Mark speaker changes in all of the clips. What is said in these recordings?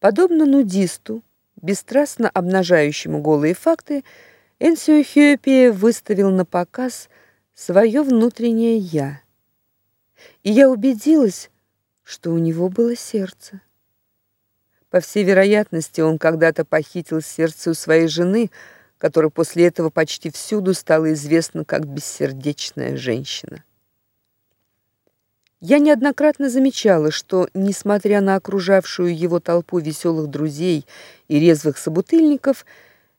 Speaker 1: Подобно нудисту, бесстрастно обнажающему голые факты, Энсио Хьюпи выставил на показ свое внутреннее я. И я убедилась, что у него было сердце. По всей вероятности, он когда-то похитил сердце у своей жены, которая после этого почти всюду стала известна как бессердечная женщина. Я неоднократно замечала, что, несмотря на окружавшую его толпу веселых друзей и резвых собутыльников,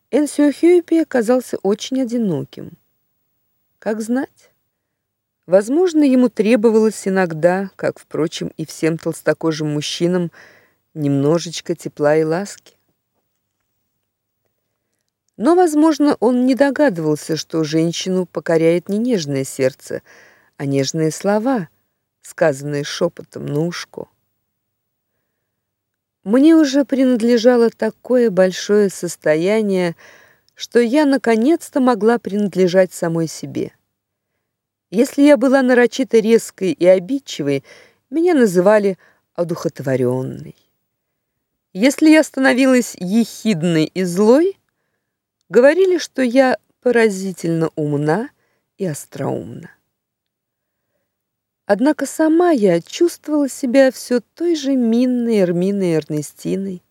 Speaker 1: Энсио Хьюпи оказался очень одиноким. Как знать? Возможно, ему требовалось иногда, как, впрочем, и всем толстокожим мужчинам, немножечко тепла и ласки. Но, возможно, он не догадывался, что женщину покоряет не нежное сердце, а нежные слова — сказанные шепотом на ушко. Мне уже принадлежало такое большое состояние, что я наконец-то могла принадлежать самой себе. Если я была нарочито резкой и обидчивой, меня называли одухотворенной. Если я становилась ехидной и злой, говорили, что я поразительно умна и остроумна. Однако сама я чувствовала себя все той же минной Эрминой Эрнестиной,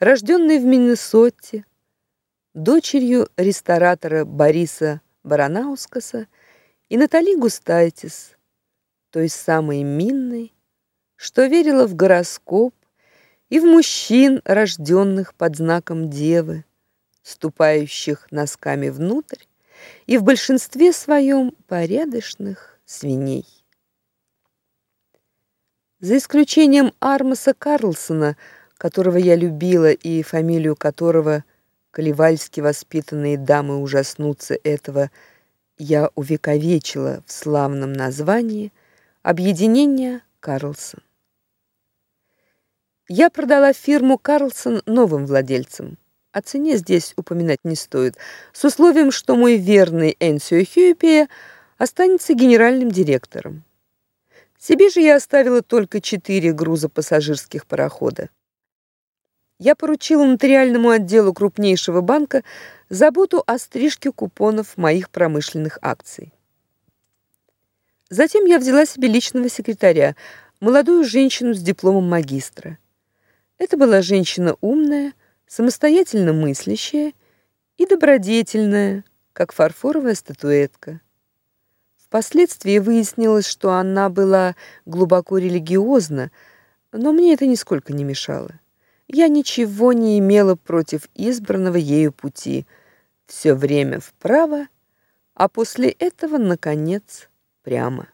Speaker 1: рожденной в Миннесоте, дочерью ресторатора Бориса Баранаускаса и Натали Густайтис, той самой Минной, что верила в гороскоп и в мужчин, рожденных под знаком Девы, ступающих носками внутрь, и в большинстве своем порядочных свиней. За исключением Армаса Карлсона, которого я любила и фамилию которого колевальски воспитанные дамы ужаснутся этого, я увековечила в славном названии объединение Карлсон. Я продала фирму Карлсон новым владельцам. О цене здесь упоминать не стоит, с условием, что мой верный Энсио Хьюпи останется генеральным директором. Себе же я оставила только четыре грузопассажирских парохода. Я поручила нотариальному отделу крупнейшего банка заботу о стрижке купонов моих промышленных акций. Затем я взяла себе личного секретаря, молодую женщину с дипломом магистра. Это была женщина умная, самостоятельно мыслящая и добродетельная, как фарфоровая статуэтка. Впоследствии выяснилось, что она была глубоко религиозна, но мне это нисколько не мешало. Я ничего не имела против избранного ею пути. Все время вправо, а после этого наконец прямо.